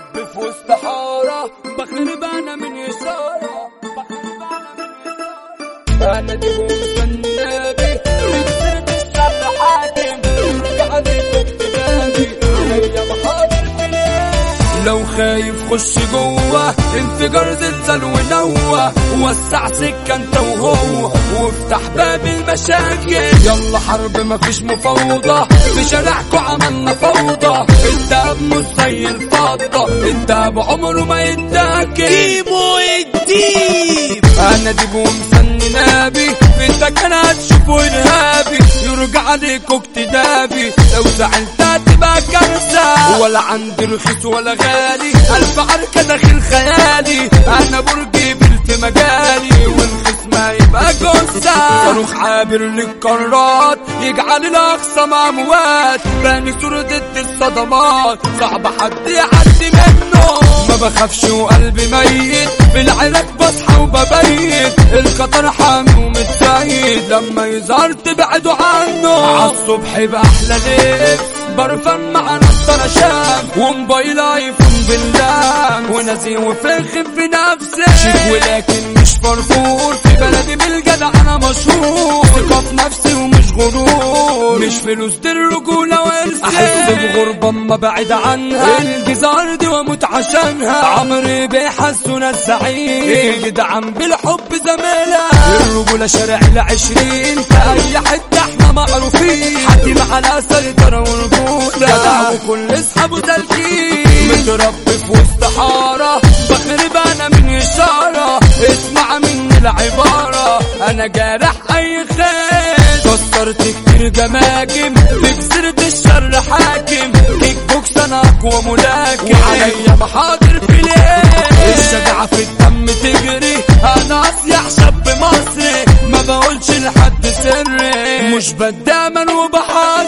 متربي في وسط حارة. بغلب أنا من يسارة. بغلب أنا من يسارة. أنا دي مستني انفجار زلزال ونوه وسع سكة انت وهو وافتح باب المشاكل. يلا حرب مفيش مفاوضة في شارعكو عملنا فوضى. الدهب مش زي الفضة الدهب عمره ما يتاكل. كيمو الديب أنا ديب ومسني نابي في سكن هتشوفوا ارهابي يرجع عليكوا اكتدابي لو زعلت هتبقى كارثة ولا عندي رخيص ولا غالي. الف عركة داخل خيالي. أنا برجي في مجالي والخصم يبقى جثة صاروخ عابر للقارات يجعل الأقصى اموات باني صورة ضد الصدمات. صعب حد يعدي منه. ما بخافش وقلبي ميت. بالعراك بصحى وببيت. الخطر حامي ومتسيد لما يظهر تبعدوا عنه. عالصبح بأحلى لبس برفان مع نضارة شام. وموبايل ايفون بالله ونازي وفاخر في نفسي شيك ولكن مش فرفور في بلدي بالجدع أنا مشهور. نفسي ومش غرور مش فلوس الرجولة وارثي أحس بغربة أما بعيد عنها. الجزار دي وأموت عشانها. عمري بيحسونا الزعيم. جدعان بالحب زميلة. الرجولة شارع العشرين في أي حتة إحنا معروفين. حاتم على سيطرة ورجولة جدع وكل اصحابه سالكين متربي في وسط حارة بخرب أنا من إشارة. اسمع مني العبارة. أنا جارح كسرت كتير جماجم جزيرة الشر حاكم. kick box أنا أقوى ملاكم. وعليا محاضر في ليه الشجاعة في الدم تجري. أنا أصيح شاب مصري. ما بقولش لحد سري. مش بدامن وبحذر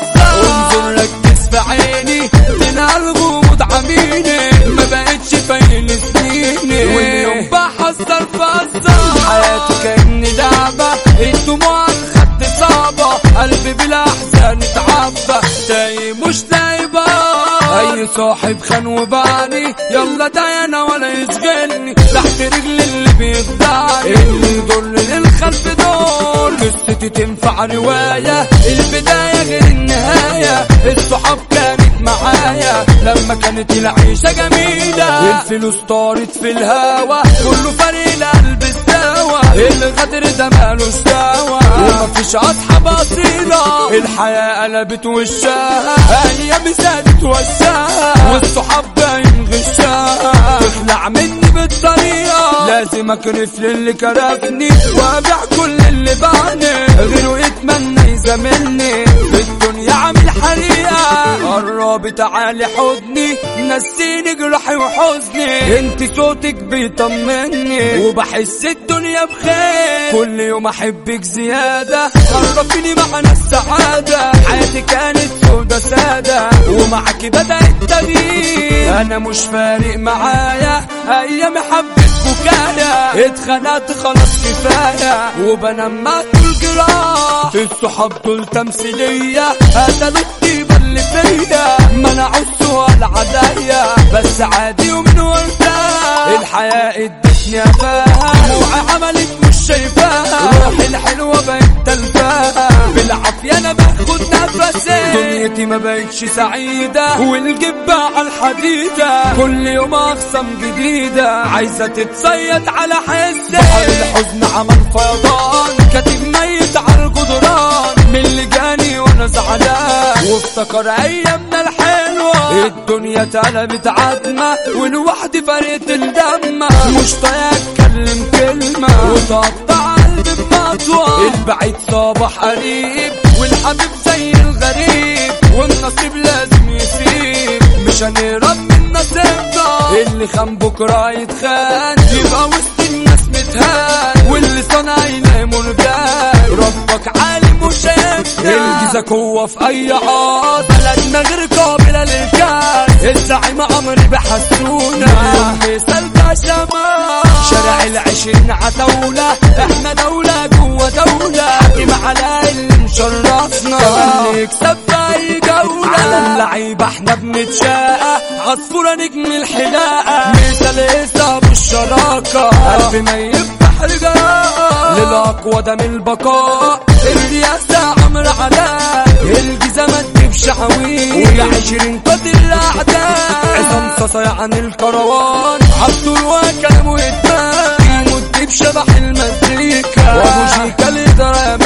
اتعبى تايه مش لايبة أي صاحب خان وباني. يلا داينا ولا يشغلني تحت رجل اللي بيخدعني. اللي يضر للخلف دول قصتي تنفع رواية البداية غير النهاية. الصحاب كانت معايا. لما كانت العيشة جميلة. الفلوس طارت في الهوا. كله فريق استوى الغدر ده مالوش دوا ومفيش أصحاب أصيلة. الحياة قلبت وشها. أيام زادت وشها والصحاب باين غشها. تخلع مني بالطريقة. لازم اكرف للي كرفني. وابيع كل اللي باعني غيره يتمنى يزاملني. قرب تعالي حضني نسيني جرحي وحزني. انت صوتك بيطمني وبحس الدنيا بخير. كل يوم أحبك زيادة قربيني معنا السعادة. حياتي كانت سودة سادة ومعك بدأ التغيير أنا مش فارق معايا أيام حبيت بكايا اتخنقت خلاص كفاية وبنام مع طول الصحاب دول تمثيلية قتلوا الطيبة. اللي فيا منعوا السؤال عليا بس عادي ومن وقتها الحياة ادتني افاها دموعي عملت مش شايفاها. روحي الحلوة بقت تلفاها. بالعافية أنا باخد نفسي. دنيتي ما بقتش سعيدة. والجبة على الحديدة. كل يوم أخصم جديدة. عايزة تتصيد على حسي. بحر الحزن عمل فيضان. كاتب ميت على الجدران. من اللي جاني وأنا زعلان. وافتكر ايامنا الحلوة. الدنيا اتقلبت عتمة ولوحدي فرقت الدم مش طايق اتكلم كلمة. وتقطع قلبي بمطوة البعيد صباح قريب والحبيب زي الغريب. والنصيب لازم يسيب. مش هنهرب من نصيبنا. اللي خان بكرة يتخان. يبقى وسط متهان واللي صنع يلاقي مرجان ربك عالم وشايفنا الجيزة قوة في أي عاص. بلدنا غير قابلة للكاس. الزعيم عمري بحسونا مثال ده شمال شارع العشرين عتاولة إحنا دولة جوه دولة. حاكم على اللي مشرفنا في أي جولة على اللعيبة إحنا بنتشاقى عصفورة نجم الحلاقة. الشراكة. قلب ما يفتح رجاء للأقوى ده من البقاء الرياسة عمر علاء الجيزة ما تجيبش عويل والعشرين قتل الأعداء. عصام صاصا عن الكروان. عبدو وكلامه يتبان يمد بشبح المزيكا. وأبو شيكا الدرامان